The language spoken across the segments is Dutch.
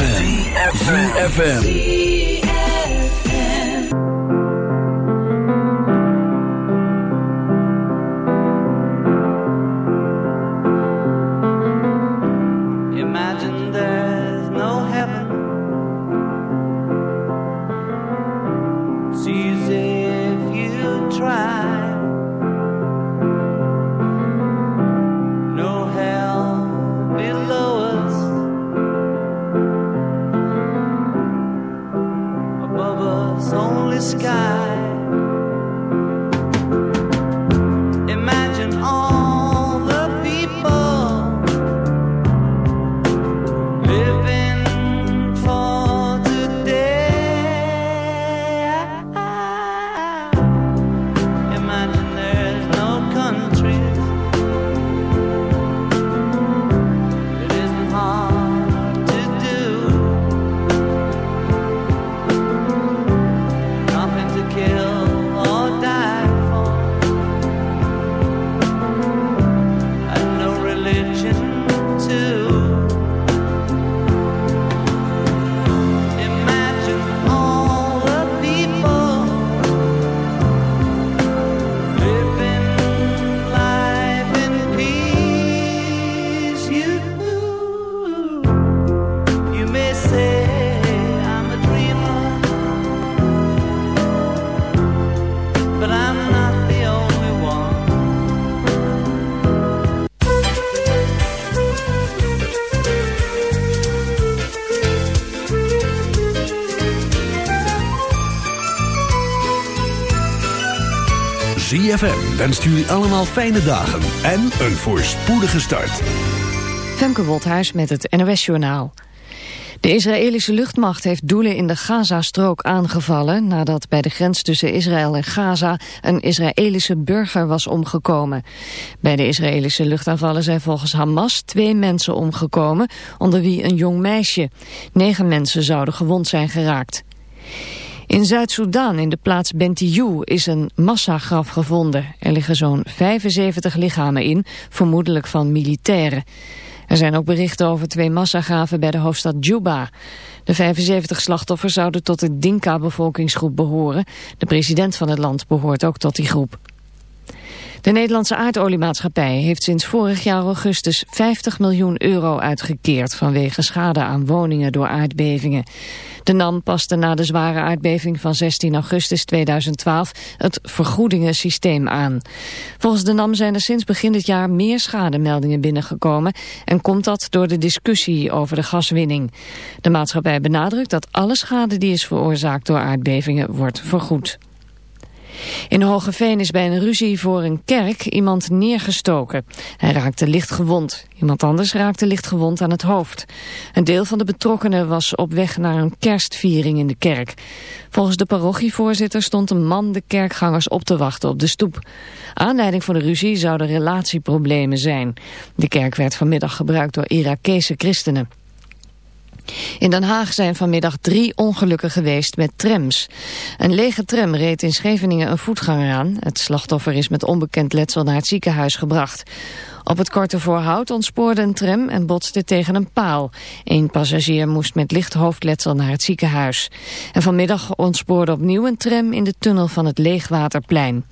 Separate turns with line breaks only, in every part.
ZFM. ZFM. ZFM wenst jullie allemaal fijne dagen en een voorspoedige start.
Femke Wolthuis met het NOS-journaal. De Israëlische luchtmacht heeft doelen in de Gazastrook aangevallen... nadat bij de grens tussen Israël en Gaza een Israëlische burger was omgekomen. Bij de Israëlische luchtaanvallen zijn volgens Hamas twee mensen omgekomen... onder wie een jong meisje. Negen mensen zouden gewond zijn geraakt. In Zuid-Soedan, in de plaats Bentiu, is een massagraf gevonden. Er liggen zo'n 75 lichamen in, vermoedelijk van militairen. Er zijn ook berichten over twee massagraven bij de hoofdstad Juba. De 75 slachtoffers zouden tot de Dinka-bevolkingsgroep behoren. De president van het land behoort ook tot die groep. De Nederlandse aardoliemaatschappij heeft sinds vorig jaar augustus 50 miljoen euro uitgekeerd vanwege schade aan woningen door aardbevingen. De NAM paste na de zware aardbeving van 16 augustus 2012 het vergoedingensysteem aan. Volgens de NAM zijn er sinds begin dit jaar meer schademeldingen binnengekomen en komt dat door de discussie over de gaswinning. De maatschappij benadrukt dat alle schade die is veroorzaakt door aardbevingen wordt vergoed. In Hogeveen is bij een ruzie voor een kerk iemand neergestoken. Hij raakte licht gewond. Iemand anders raakte licht gewond aan het hoofd. Een deel van de betrokkenen was op weg naar een kerstviering in de kerk. Volgens de parochievoorzitter stond een man de kerkgangers op te wachten op de stoep. Aanleiding voor de ruzie zouden relatieproblemen zijn. De kerk werd vanmiddag gebruikt door Irakese christenen. In Den Haag zijn vanmiddag drie ongelukken geweest met trams. Een lege tram reed in Scheveningen een voetganger aan. Het slachtoffer is met onbekend letsel naar het ziekenhuis gebracht. Op het korte voorhout ontspoorde een tram en botste tegen een paal. Eén passagier moest met licht hoofdletsel naar het ziekenhuis. En vanmiddag ontspoorde opnieuw een tram in de tunnel van het Leegwaterplein.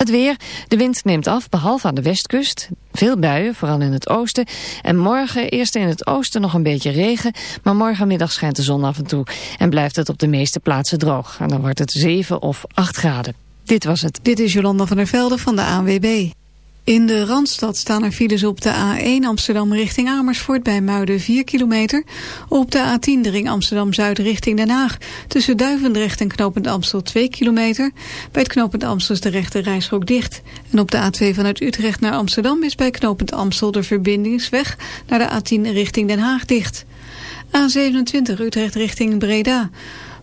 Het weer. De wind neemt af, behalve aan de westkust. Veel buien, vooral in het oosten. En morgen eerst in het oosten nog een beetje regen. Maar morgenmiddag schijnt de zon af en toe. En blijft het op de meeste plaatsen droog. En dan wordt het 7 of 8 graden. Dit was het.
Dit is Jolanda van der Velde van de ANWB. In de Randstad staan er files op de A1 Amsterdam richting Amersfoort bij Muiden 4 kilometer. Op de A10 de ring Amsterdam-Zuid richting Den Haag. Tussen Duivendrecht en Knopend Amstel 2 kilometer. Bij het Knopend Amstel is de rechte reisschok dicht. En op de A2 vanuit Utrecht naar Amsterdam is bij Knopend Amstel de verbindingsweg naar de A10 richting Den Haag dicht. A27 Utrecht richting Breda.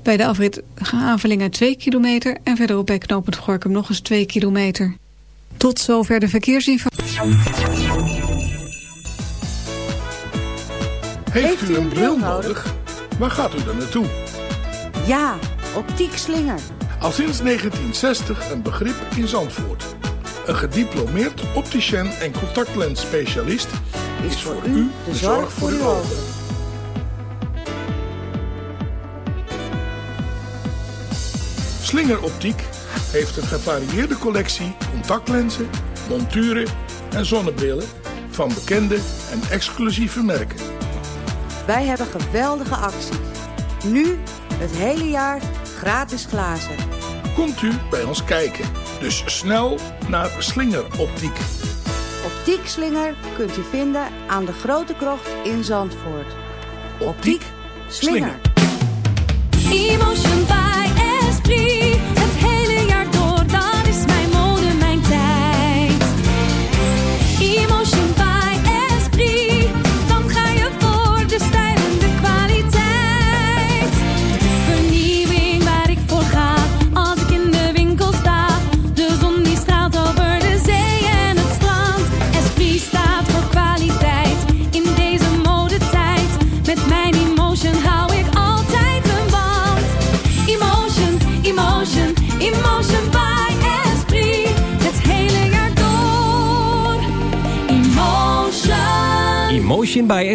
Bij de afrit Avelingen 2 kilometer en verderop bij Knopend Gorkum nog eens 2 kilometer. Tot zover de verkeersinformatie.
Heeft u een bril nodig? Waar gaat u dan naartoe?
Ja, optiek slinger.
Al sinds 1960 een begrip in Zandvoort. Een gediplomeerd opticien en contactlensspecialist is voor u de zorg voor uw ogen. Slinger Optiek heeft een gevarieerde collectie contactlenzen, monturen en zonnebrillen van bekende en exclusieve merken.
Wij hebben geweldige acties. Nu het hele jaar gratis glazen.
Komt u bij ons kijken. Dus snel naar Slinger Optiek.
Optiek Slinger kunt u vinden aan de Grote Krocht in Zandvoort. Optiek Slinger.
Emotion by Esprit.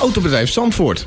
Autobedrijf Zandvoort,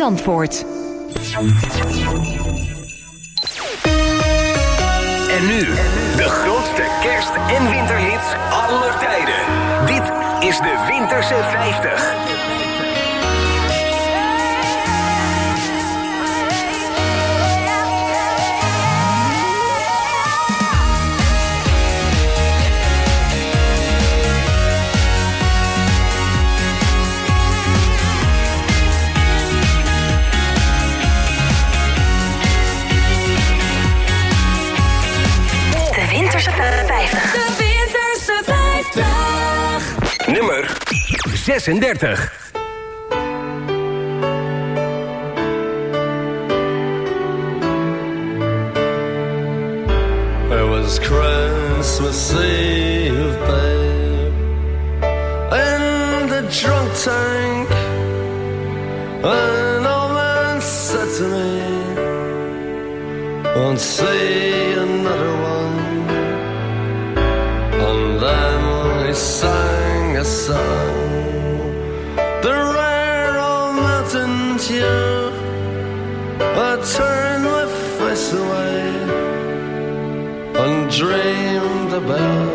Zandvoort.
En nu, de grootste kerst- en winterhits aller tijden. Dit is de Winterse 50. 36.
It was Christmas Eve, babe, in the drunk tank. An old man said to me, "Won't see another one." And then he sang a song, love.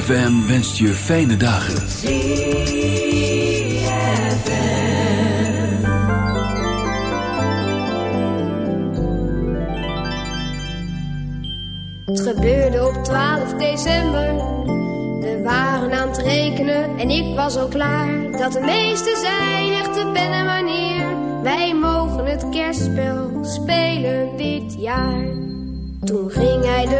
ZFM wenst je fijne dagen.
Het gebeurde op 12 december. We waren aan het rekenen en ik was al klaar. Dat de meeste zijn echte de en wanneer. Wij mogen het kerstspel spelen dit jaar. Toen ging hij de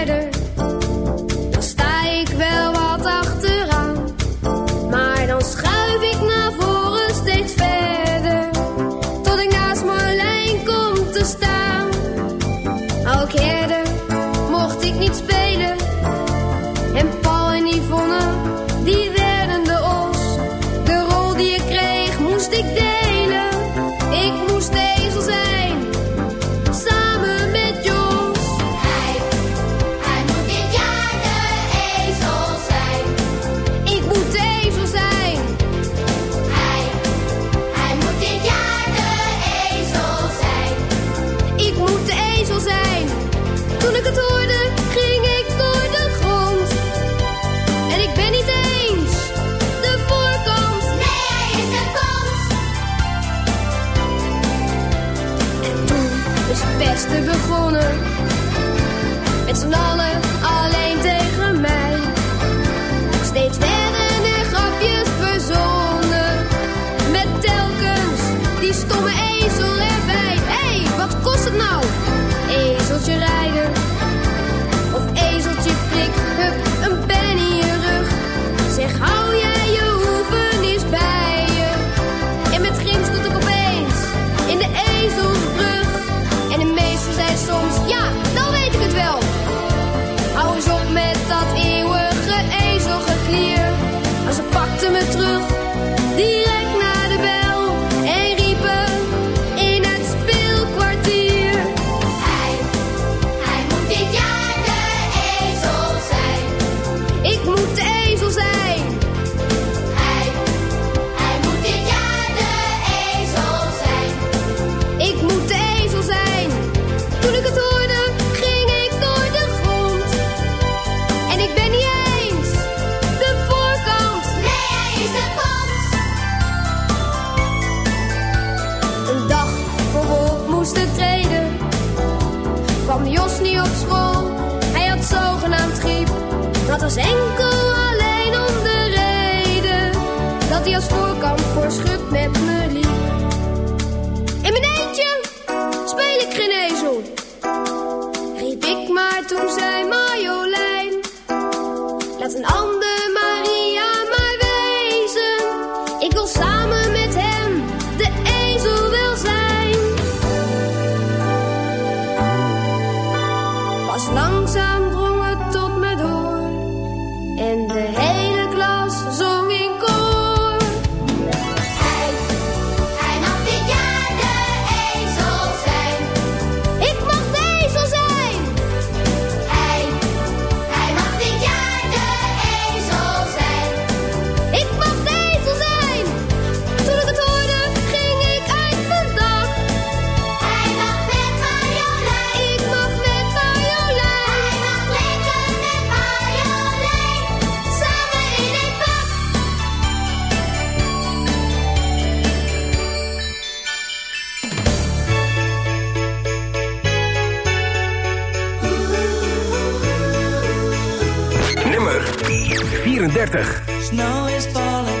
34.
Snow is falling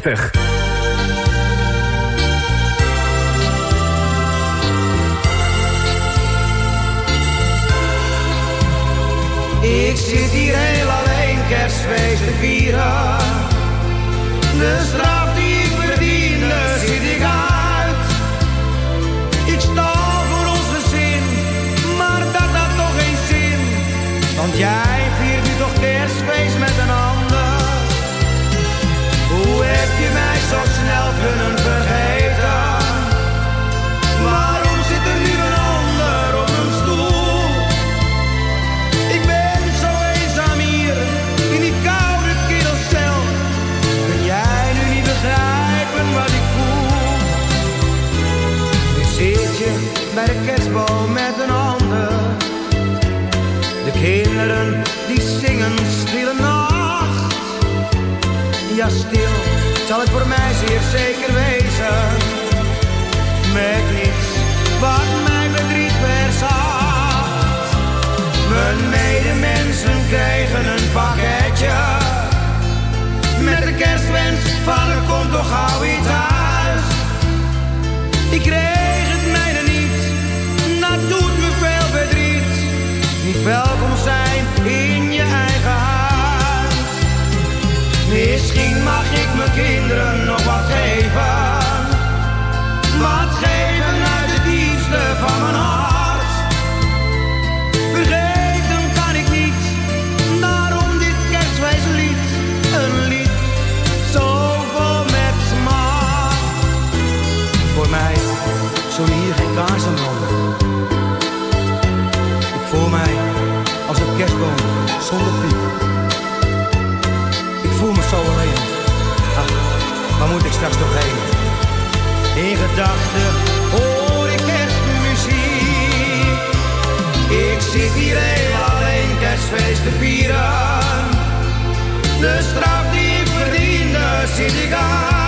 30. crees. straks nog heen. In gedachten hoor ik kerstmuziek. Ik zit hier heel alleen kerstfeest te vieren. De straf die ik verdiende zit ik
aan.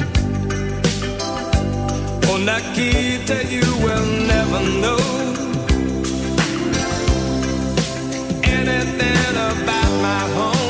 On that key, that you will never know anything about my home.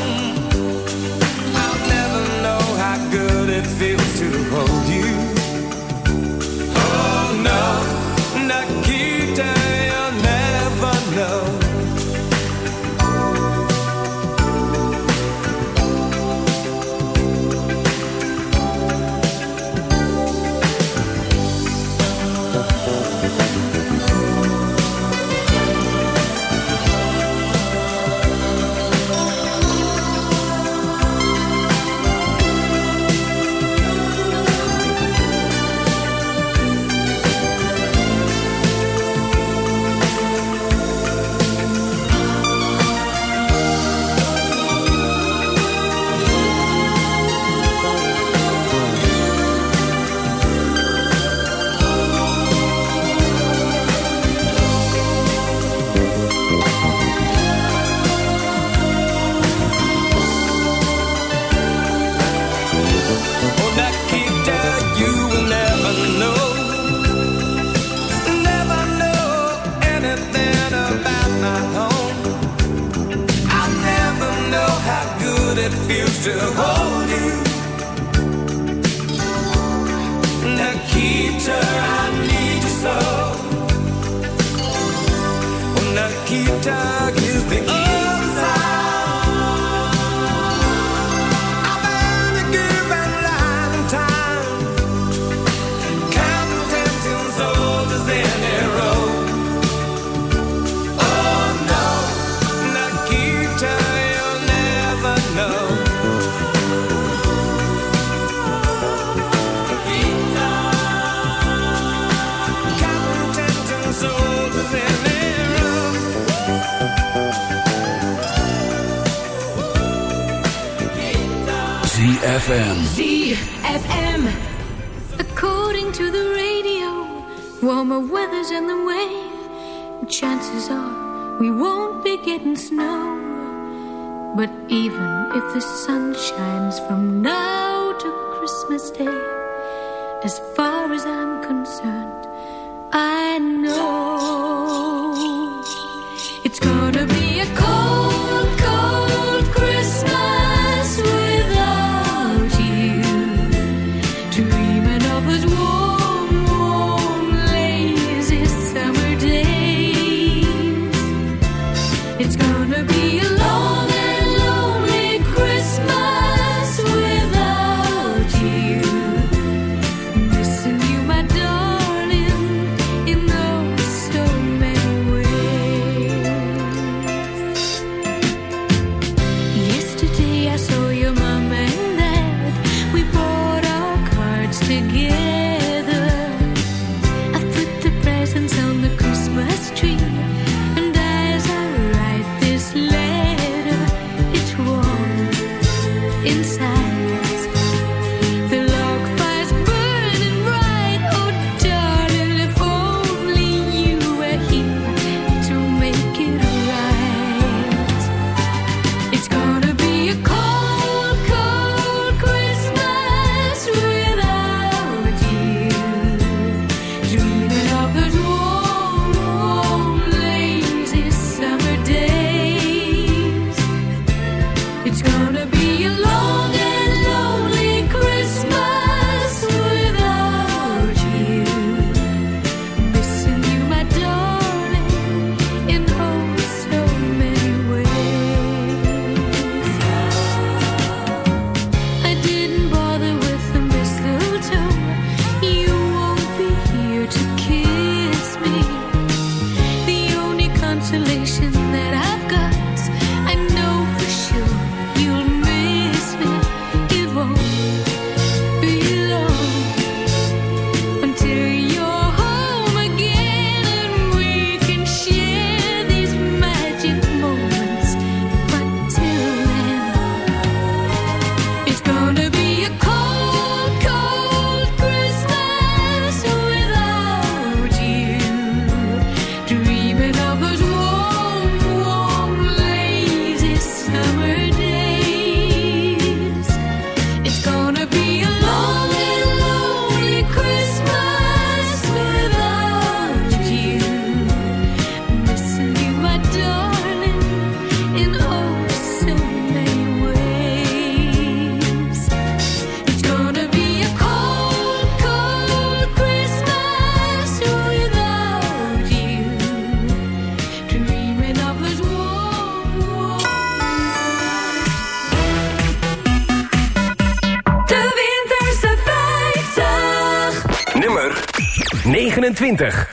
20.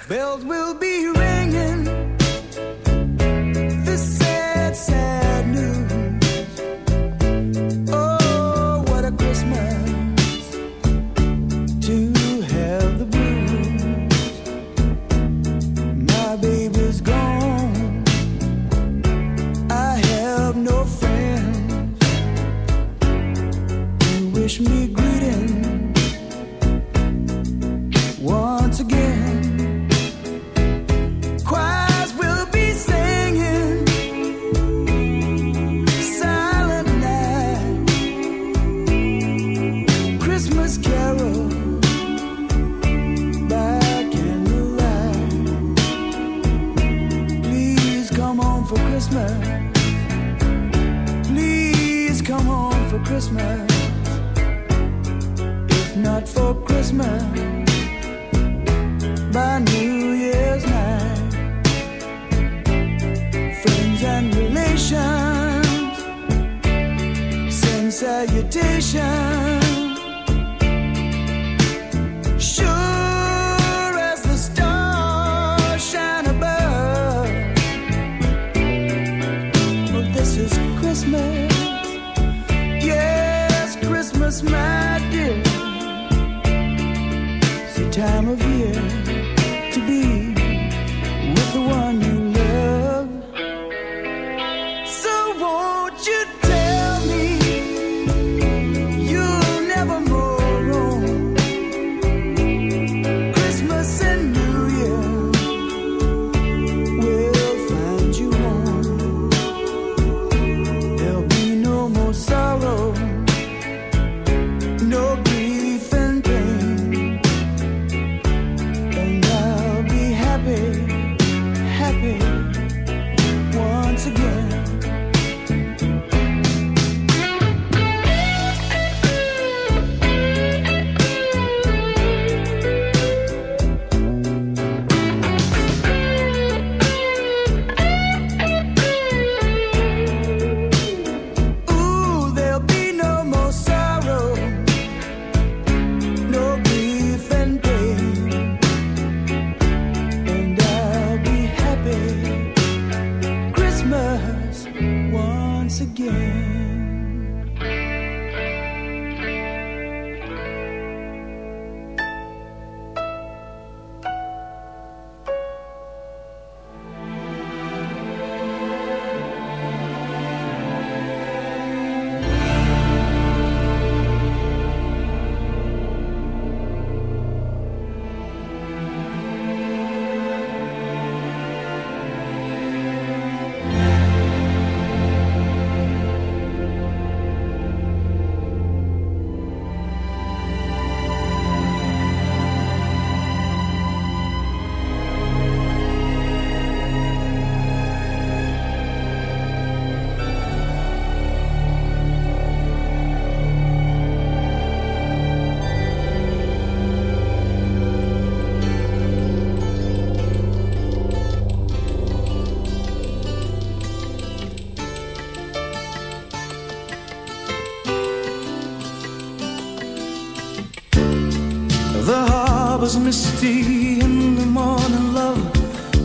misty in the morning, love.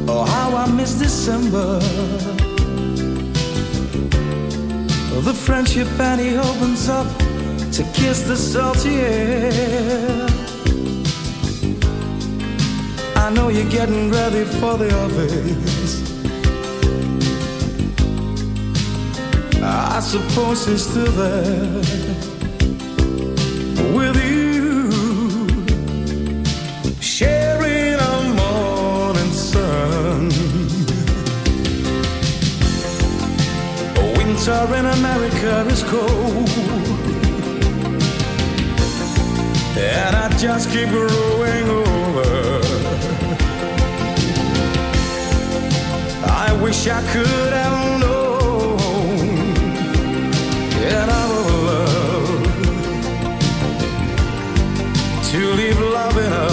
Oh, how I miss December. The friendship Annie opens up to kiss the salty air. I know you're getting ready for the office. I suppose he's still there with you. winter in America is cold. And I just keep growing older. I wish I could have known that I would love to leave love in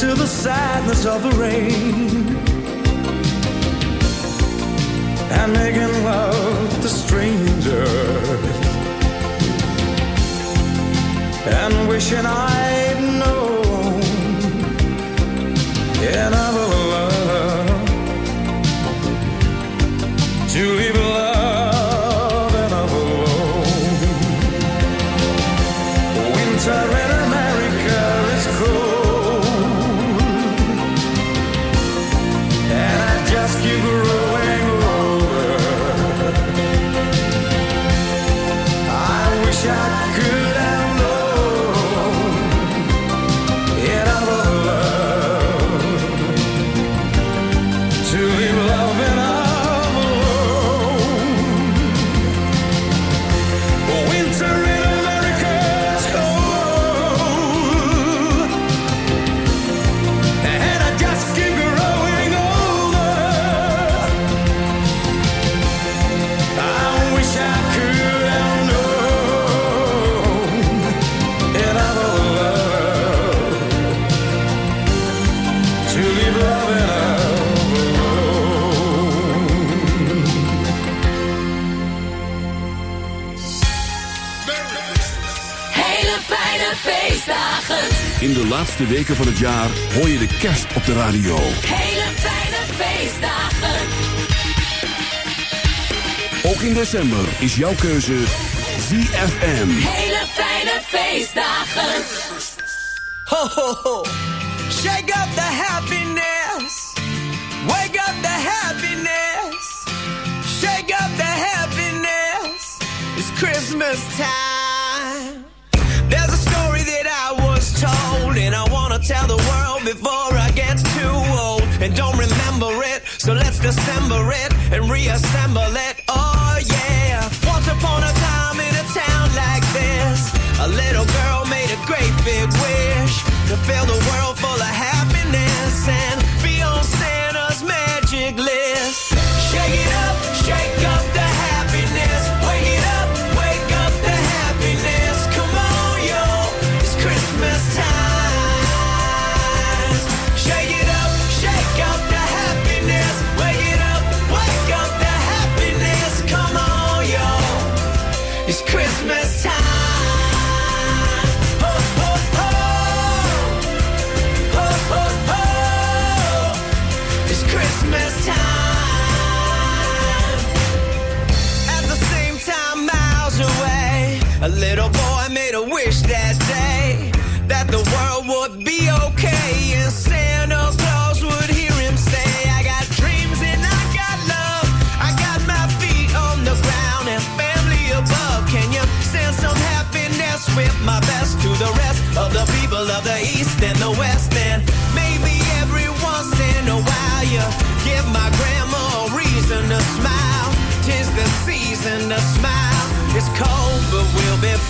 to the sadness of the rain and making love to strangers and wishing I'd known. And I
de laatste weken van het jaar hoor je de kerst op de radio.
Hele fijne feestdagen.
Ook in december is jouw keuze ZFM.
Hele fijne feestdagen.
Ho, ho, ho. Shake up the happiness. Wake up the happiness. Shake up the happiness. It's Christmas time. before I get too old and don't remember it. So let's dismember it and reassemble it.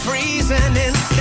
freezing
inside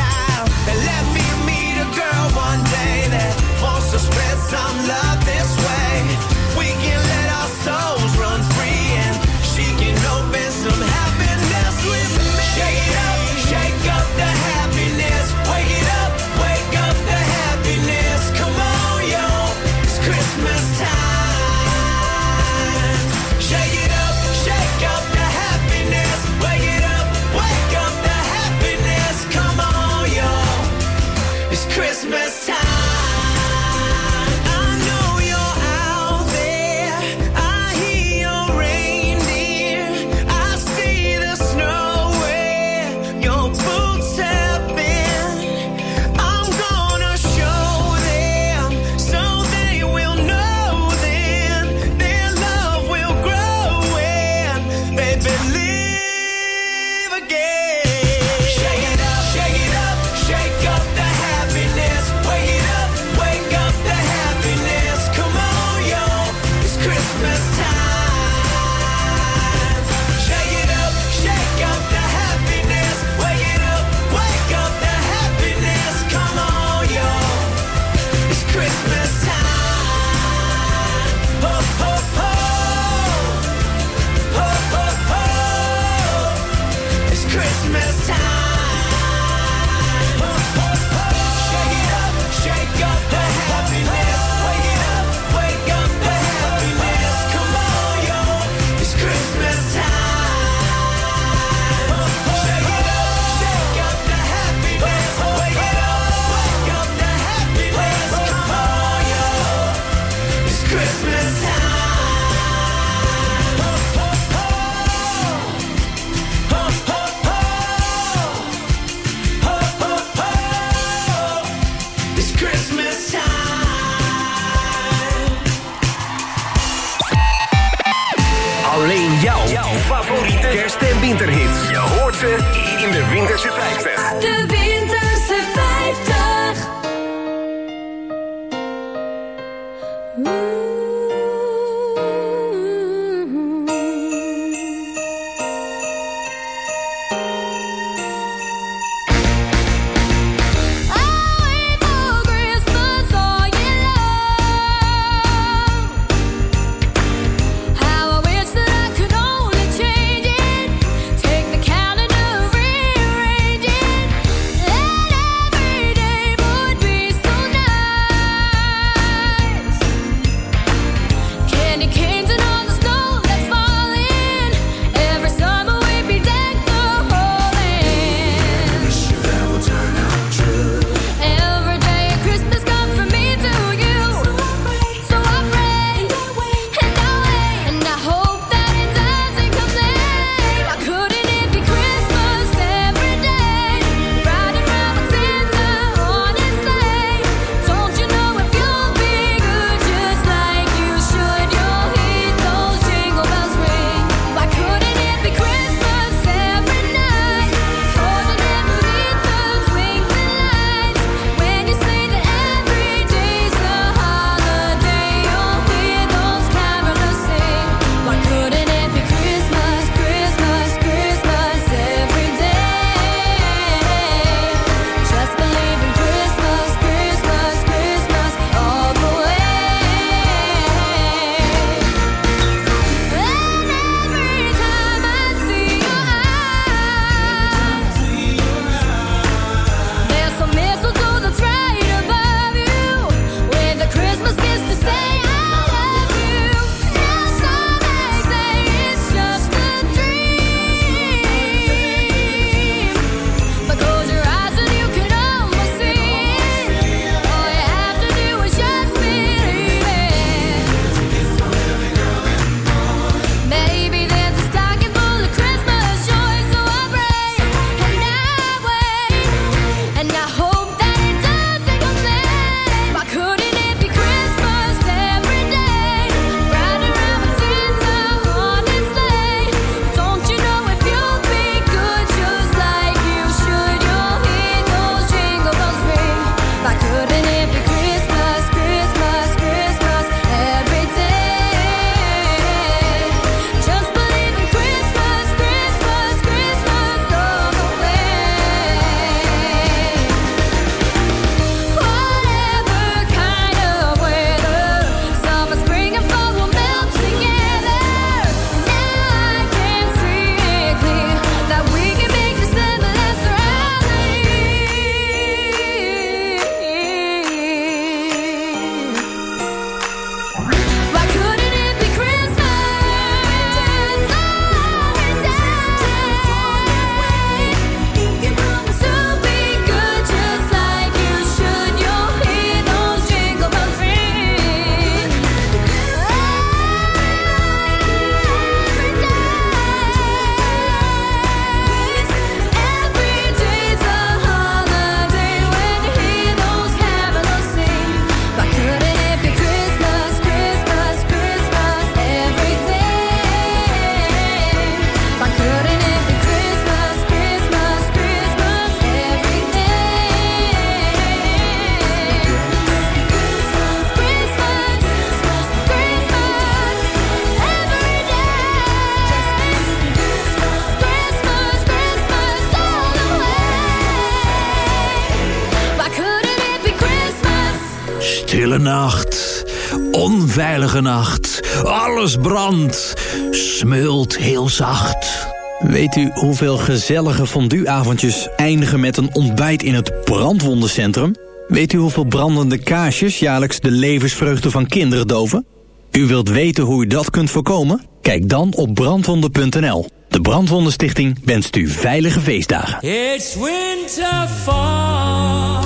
Brand smeult heel zacht.
Weet u hoeveel gezellige fondueavondjes eindigen met een ontbijt in het brandwondencentrum? Weet u hoeveel brandende kaarsjes jaarlijks de levensvreugde van kinderen doven? U wilt weten hoe u dat kunt voorkomen? Kijk dan op brandwonden.nl. De Brandwondenstichting wenst u veilige feestdagen.
It's winter fall.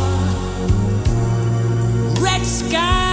Red sky.